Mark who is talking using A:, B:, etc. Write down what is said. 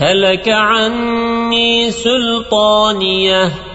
A: هلك عني سلطانية.